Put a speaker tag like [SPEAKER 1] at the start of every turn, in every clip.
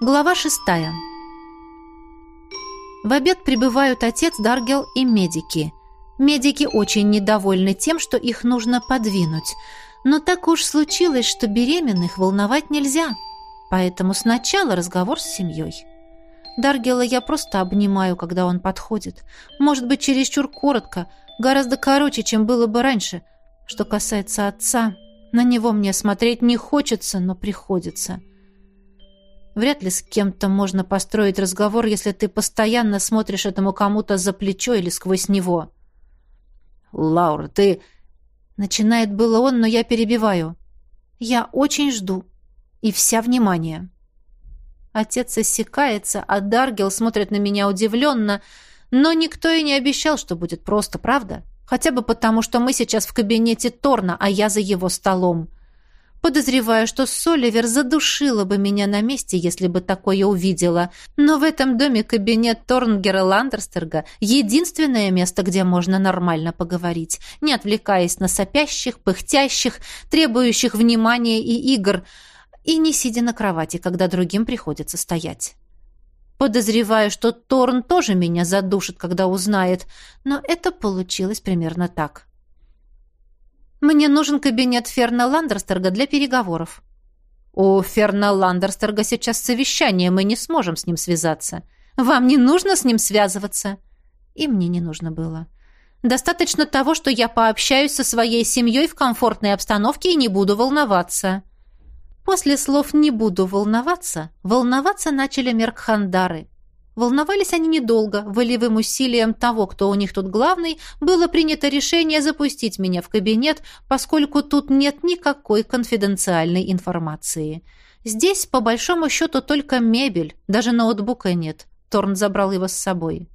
[SPEAKER 1] Глава шестая. В обед прибывают отец Даргел и медики. Медики очень недовольны тем, что их нужно подвинуть. Но так уж случилось, что беременных волновать нельзя. Поэтому сначала разговор с семьей. Даргела я просто обнимаю, когда он подходит. Может быть, чересчур коротко, гораздо короче, чем было бы раньше. Что касается отца, на него мне смотреть не хочется, но приходится. Вряд ли с кем-то можно построить разговор, если ты постоянно смотришь этому кому-то за плечо или сквозь него. «Лаура, ты...» Начинает было он, но я перебиваю. «Я очень жду. И вся внимание». Отец осекается, а Даргел смотрит на меня удивленно, но никто и не обещал, что будет просто, правда? Хотя бы потому, что мы сейчас в кабинете Торна, а я за его столом. Подозреваю, что Соливер задушила бы меня на месте, если бы такое увидела. Но в этом доме кабинет Торнгера Ландерстерга — единственное место, где можно нормально поговорить, не отвлекаясь на сопящих, пыхтящих, требующих внимания и игр, и не сидя на кровати, когда другим приходится стоять. Подозреваю, что Торн тоже меня задушит, когда узнает, но это получилось примерно так. Мне нужен кабинет Ферна Ландерстерга для переговоров. У Ферна Ландерстерга сейчас совещание, мы не сможем с ним связаться. Вам не нужно с ним связываться. И мне не нужно было. Достаточно того, что я пообщаюсь со своей семьей в комфортной обстановке и не буду волноваться. После слов «не буду волноваться» волноваться начали Меркхандары. Волновались они недолго. Волевым усилием того, кто у них тут главный, было принято решение запустить меня в кабинет, поскольку тут нет никакой конфиденциальной информации. Здесь, по большому счету, только мебель, даже ноутбука нет. Торн забрал его с собой.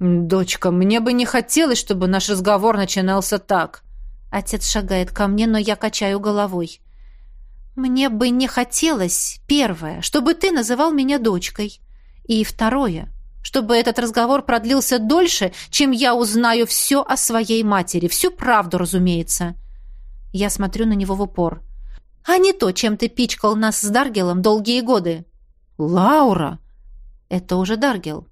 [SPEAKER 1] «Дочка, мне бы не хотелось, чтобы наш разговор начинался так». Отец шагает ко мне, но я качаю головой. «Мне бы не хотелось, первое, чтобы ты называл меня дочкой. И второе, чтобы этот разговор продлился дольше, чем я узнаю все о своей матери, всю правду, разумеется. Я смотрю на него в упор. А не то, чем ты пичкал нас с Даргелом долгие годы. Лаура! Это уже Даргел.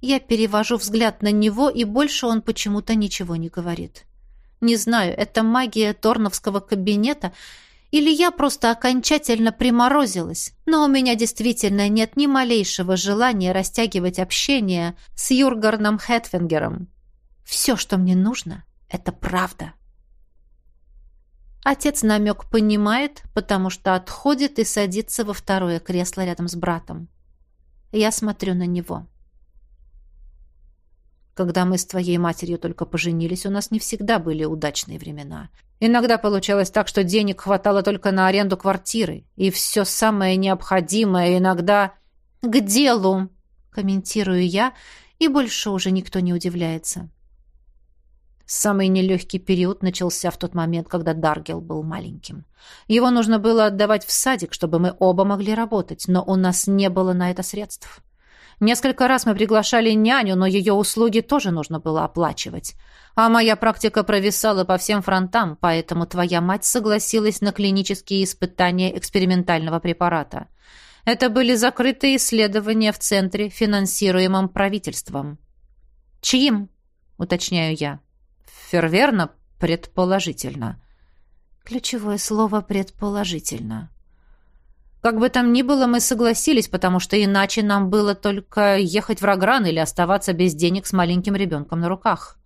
[SPEAKER 1] Я перевожу взгляд на него, и больше он почему-то ничего не говорит. Не знаю, это магия Торновского кабинета — или я просто окончательно приморозилась, но у меня действительно нет ни малейшего желания растягивать общение с Юргарном Хэтфингером. Все, что мне нужно, это правда. Отец намек понимает, потому что отходит и садится во второе кресло рядом с братом. Я смотрю на него. Когда мы с твоей матерью только поженились, у нас не всегда были удачные времена. Иногда получалось так, что денег хватало только на аренду квартиры, и все самое необходимое иногда к делу, комментирую я, и больше уже никто не удивляется. Самый нелегкий период начался в тот момент, когда Даргел был маленьким. Его нужно было отдавать в садик, чтобы мы оба могли работать, но у нас не было на это средств. Несколько раз мы приглашали няню, но ее услуги тоже нужно было оплачивать. А моя практика провисала по всем фронтам, поэтому твоя мать согласилась на клинические испытания экспериментального препарата. Это были закрытые исследования в центре, финансируемом правительством. Чьим? уточняю я. Ферверно, предположительно. Ключевое слово предположительно. Как бы там ни было, мы согласились, потому что иначе нам было только ехать в Рогран или оставаться без денег с маленьким ребенком на руках.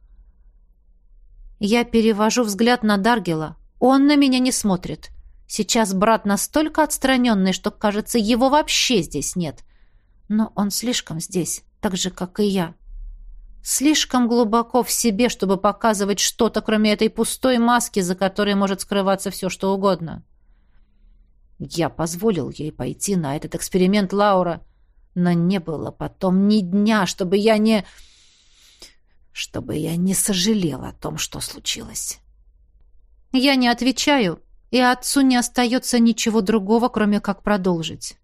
[SPEAKER 1] Я перевожу взгляд на Даргела. Он на меня не смотрит. Сейчас брат настолько отстраненный, что, кажется, его вообще здесь нет. Но он слишком здесь, так же, как и я. Слишком глубоко в себе, чтобы показывать что-то, кроме этой пустой маски, за которой может скрываться все, что угодно. Я позволил ей пойти на этот эксперимент, Лаура, но не было потом ни дня, чтобы я не чтобы я не сожалел о том, что случилось. Я не отвечаю, и отцу не остается ничего другого, кроме как продолжить.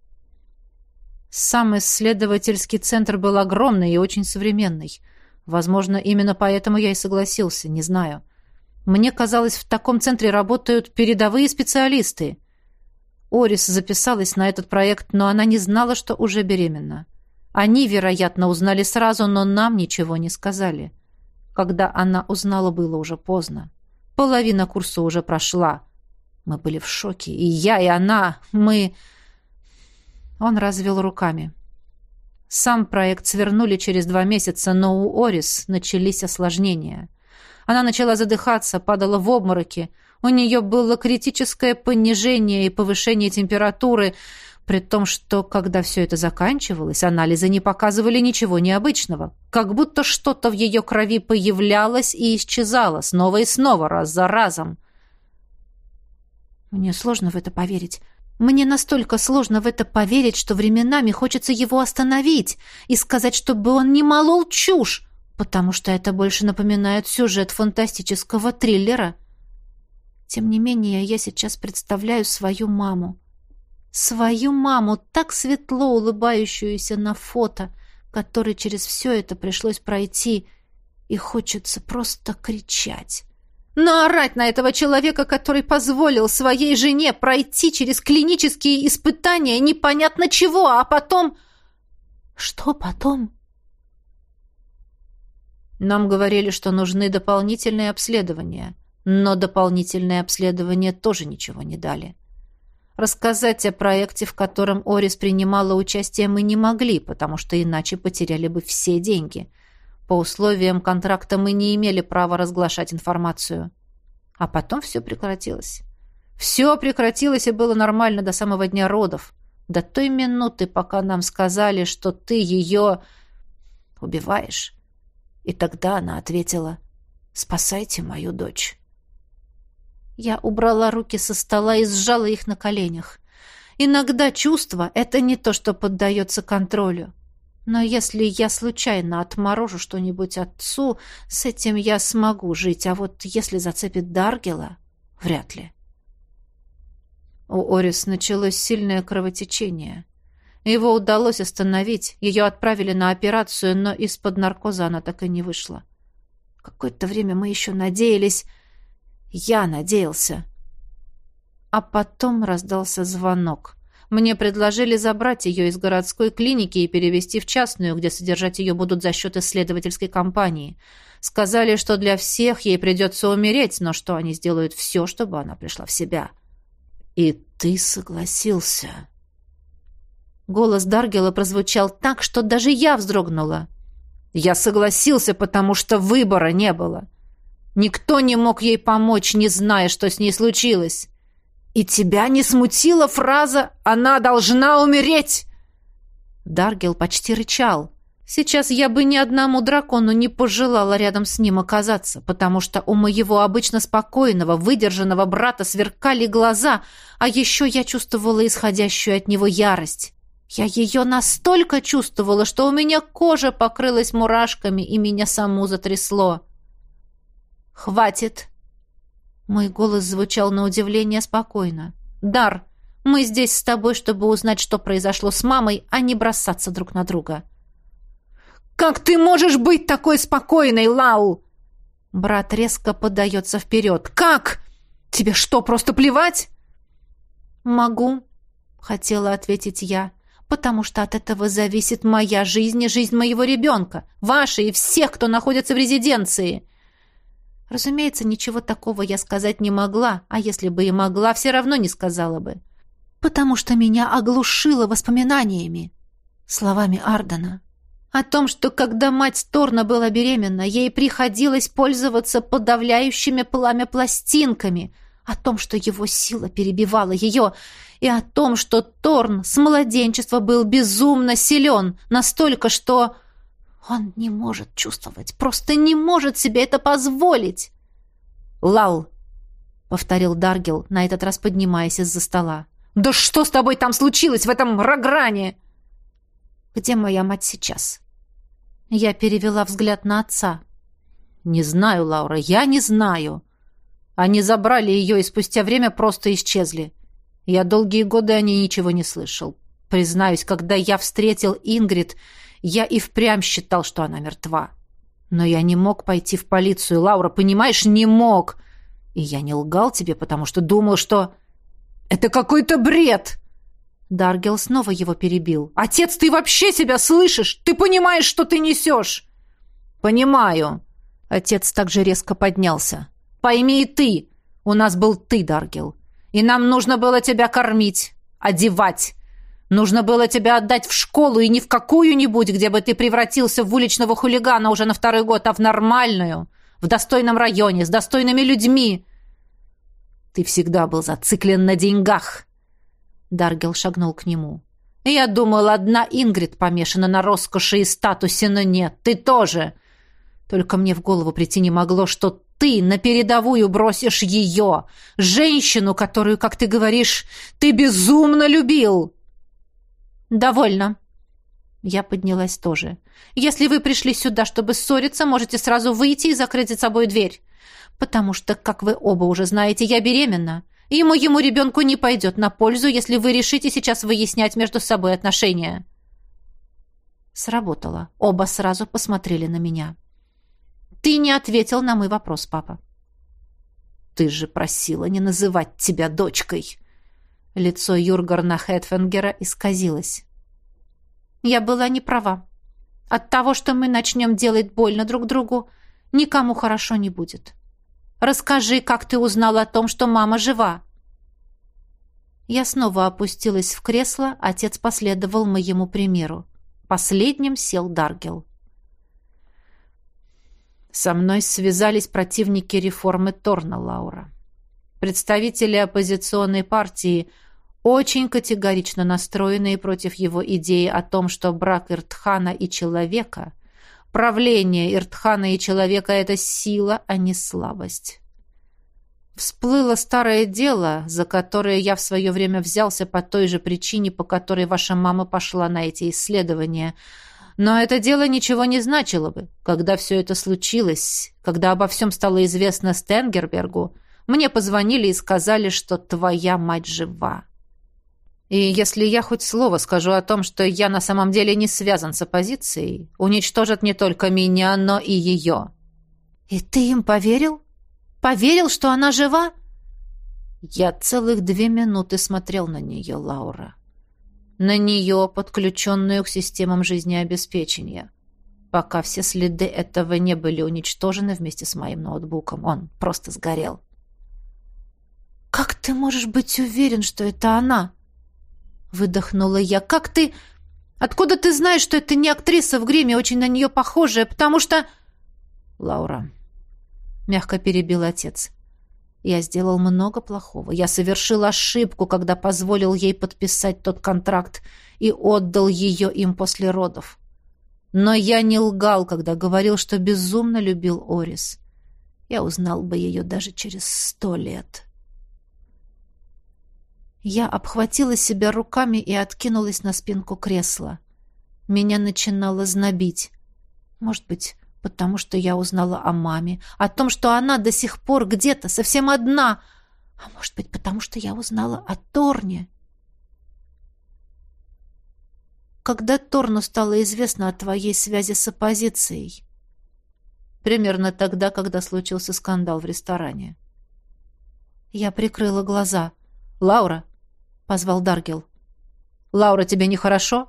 [SPEAKER 1] Сам исследовательский центр был огромный и очень современный. Возможно, именно поэтому я и согласился, не знаю. Мне казалось, в таком центре работают передовые специалисты. Орис записалась на этот проект, но она не знала, что уже беременна. Они, вероятно, узнали сразу, но нам ничего не сказали. Когда она узнала, было уже поздно. Половина курса уже прошла. Мы были в шоке. И я, и она. Мы... Он развел руками. Сам проект свернули через два месяца, но у Орис начались осложнения. Она начала задыхаться, падала в обмороки. У нее было критическое понижение и повышение температуры, при том, что, когда все это заканчивалось, анализы не показывали ничего необычного. Как будто что-то в ее крови появлялось и исчезало снова и снова, раз за разом. Мне сложно в это поверить. Мне настолько сложно в это поверить, что временами хочется его остановить и сказать, чтобы он не молол чушь, потому что это больше напоминает сюжет фантастического триллера. Тем не менее, я сейчас представляю свою маму. Свою маму, так светло улыбающуюся на фото, которой через все это пришлось пройти, и хочется просто кричать наорать на этого человека, который позволил своей жене пройти через клинические испытания непонятно чего, а потом... Что потом? Нам говорили, что нужны дополнительные обследования, но дополнительные обследования тоже ничего не дали. Рассказать о проекте, в котором Орис принимала участие, мы не могли, потому что иначе потеряли бы все деньги — по условиям контракта мы не имели права разглашать информацию. А потом все прекратилось. Все прекратилось и было нормально до самого дня родов. До той минуты, пока нам сказали, что ты ее убиваешь. И тогда она ответила «Спасайте мою дочь». Я убрала руки со стола и сжала их на коленях. Иногда чувство — это не то, что поддается контролю. Но если я случайно отморожу что-нибудь отцу, с этим я смогу жить, а вот если зацепит Даргела, вряд ли. У Орис началось сильное кровотечение. Его удалось остановить, ее отправили на операцию, но из-под наркоза она так и не вышла. Какое-то время мы еще надеялись... Я надеялся. А потом раздался звонок. Мне предложили забрать ее из городской клиники и перевести в частную, где содержать ее будут за счет исследовательской компании. Сказали, что для всех ей придется умереть, но что они сделают все, чтобы она пришла в себя. И ты согласился. Голос Даргела прозвучал так, что даже я вздрогнула. Я согласился, потому что выбора не было. Никто не мог ей помочь, не зная, что с ней случилось. «И тебя не смутила фраза «она должна умереть»?» Даргел почти рычал. Сейчас я бы ни одному дракону не пожелала рядом с ним оказаться, потому что у моего обычно спокойного, выдержанного брата сверкали глаза, а еще я чувствовала исходящую от него ярость. Я ее настолько чувствовала, что у меня кожа покрылась мурашками и меня саму затрясло. «Хватит!» Мой голос звучал на удивление спокойно. «Дар, мы здесь с тобой, чтобы узнать, что произошло с мамой, а не бросаться друг на друга». «Как ты можешь быть такой спокойной, Лау?» Брат резко подается вперед. «Как? Тебе что, просто плевать?» «Могу», — хотела ответить я, «потому что от этого зависит моя жизнь и жизнь моего ребенка, ваша и всех, кто находится в резиденции». Разумеется, ничего такого я сказать не могла, а если бы и могла, все равно не сказала бы. Потому что меня оглушило воспоминаниями, словами Ардена. О том, что когда мать Торна была беременна, ей приходилось пользоваться подавляющими пламя пластинками, о том, что его сила перебивала ее, и о том, что Торн с младенчества был безумно силен, настолько, что... Он не может чувствовать, просто не может себе это позволить. Лал, повторил Даргел, на этот раз поднимаясь из-за стола. Да что с тобой там случилось в этом рогране? Где моя мать сейчас? Я перевела взгляд на отца. Не знаю, Лаура, я не знаю. Они забрали ее и спустя время просто исчезли. Я долгие годы о ней ничего не слышал. Признаюсь, когда я встретил Ингрид, я и впрямь считал, что она мертва. Но я не мог пойти в полицию, Лаура, понимаешь, не мог. И я не лгал тебе, потому что думал, что...
[SPEAKER 2] «Это какой-то бред!» Даргел снова его перебил. «Отец, ты вообще себя слышишь? Ты понимаешь, что ты несешь?» «Понимаю». Отец также резко поднялся. «Пойми и ты. У нас был ты, Даргел. И нам нужно было тебя кормить, одевать. Нужно было тебя отдать в школу, и не в какую-нибудь, где бы ты превратился в уличного хулигана уже на второй год, а в нормальную, в достойном районе, с достойными людьми. Ты всегда был зациклен на деньгах. Даргел шагнул к нему. Я думал, одна Ингрид помешана на роскоши и статусе, но нет, ты тоже. Только мне в голову прийти не могло, что ты на передовую бросишь ее, женщину, которую, как ты говоришь, ты безумно любил. Довольно. Я поднялась тоже. Если вы пришли сюда, чтобы ссориться, можете сразу выйти и закрыть за собой дверь. Потому что, как вы оба уже знаете, я беременна. И моему ребенку не пойдет на пользу, если вы решите сейчас выяснять между собой отношения. Сработало. Оба сразу посмотрели на меня. Ты не ответил на мой вопрос, папа. Ты же просила не называть тебя дочкой. Лицо Юргарна Хэтфенгера исказилось. Я была не права. От того, что мы начнем делать больно друг другу, никому хорошо не будет. Расскажи, как ты узнал о том, что мама жива. Я снова опустилась в кресло, отец последовал моему примеру. Последним сел Даргел. Со мной связались противники реформы Торна, Лаура. Представители оппозиционной партии, очень категорично настроенные против его идеи о том, что брак Иртхана и человека, правление Иртхана и человека — это сила, а не слабость. Всплыло старое дело, за которое я в свое время взялся по той же причине, по которой ваша мама пошла на эти исследования — но это дело ничего не значило бы. Когда все это случилось, когда обо всем стало известно Стенгербергу, мне позвонили и сказали, что твоя мать жива. И если я хоть слово скажу о том, что я на самом деле не связан с оппозицией, уничтожат не только меня, но и ее.
[SPEAKER 1] И ты им поверил? Поверил, что она жива?
[SPEAKER 2] Я целых две минуты смотрел на нее, Лаура на нее, подключенную к системам жизнеобеспечения. Пока все следы этого не были уничтожены вместе с моим ноутбуком, он просто сгорел.
[SPEAKER 1] «Как ты можешь быть уверен, что это она?» Выдохнула я. «Как ты... Откуда ты знаешь, что это не актриса в гриме, очень на нее похожая, потому что...»
[SPEAKER 2] «Лаура», — мягко перебил отец, я сделал много плохого. Я совершил ошибку, когда позволил ей подписать тот контракт и отдал ее им после родов. Но я не лгал, когда говорил, что безумно любил Орис. Я узнал бы ее даже через сто лет. Я обхватила себя руками и откинулась на спинку кресла. Меня начинало знобить. Может быть, потому что я узнала о маме, о том, что она до сих пор где-то, совсем одна, а может быть, потому что я узнала о Торне. Когда Торну стало известно о твоей связи с оппозицией? Примерно тогда, когда случился скандал в ресторане. Я прикрыла глаза. «Лаура!» — позвал Даргел. «Лаура, тебе нехорошо?»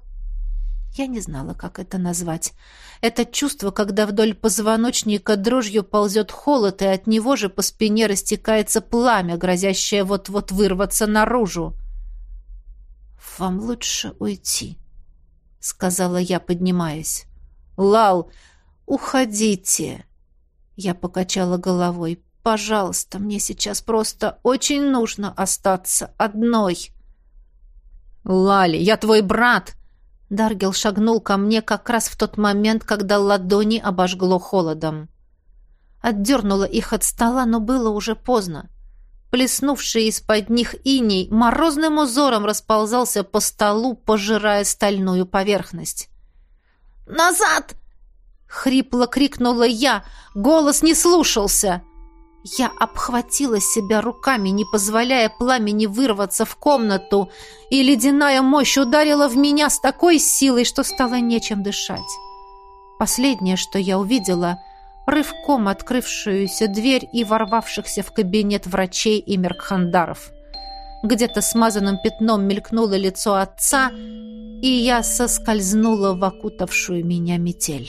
[SPEAKER 2] Я не знала, как это назвать. Это чувство, когда вдоль позвоночника дрожью ползет холод, и от него же по спине растекается пламя, грозящее вот-вот вырваться наружу. «Вам лучше уйти», — сказала я, поднимаясь. «Лал, уходите!» Я покачала головой. «Пожалуйста, мне сейчас просто очень нужно остаться одной». «Лали, я твой брат!» Даргел шагнул ко мне как раз в тот момент, когда ладони обожгло холодом. Отдернула их от стола, но было уже поздно. Плеснувший из-под них иней морозным узором расползался по столу, пожирая стальную поверхность. «Назад!» — хрипло крикнула я. Голос не слушался. Я обхватила себя руками, не позволяя пламени вырваться в комнату, и ледяная мощь ударила в меня с такой силой, что стало нечем дышать. Последнее, что я увидела — рывком открывшуюся дверь и ворвавшихся в кабинет врачей и меркхандаров.
[SPEAKER 1] Где-то смазанным пятном мелькнуло лицо отца, и я соскользнула в окутавшую меня метель.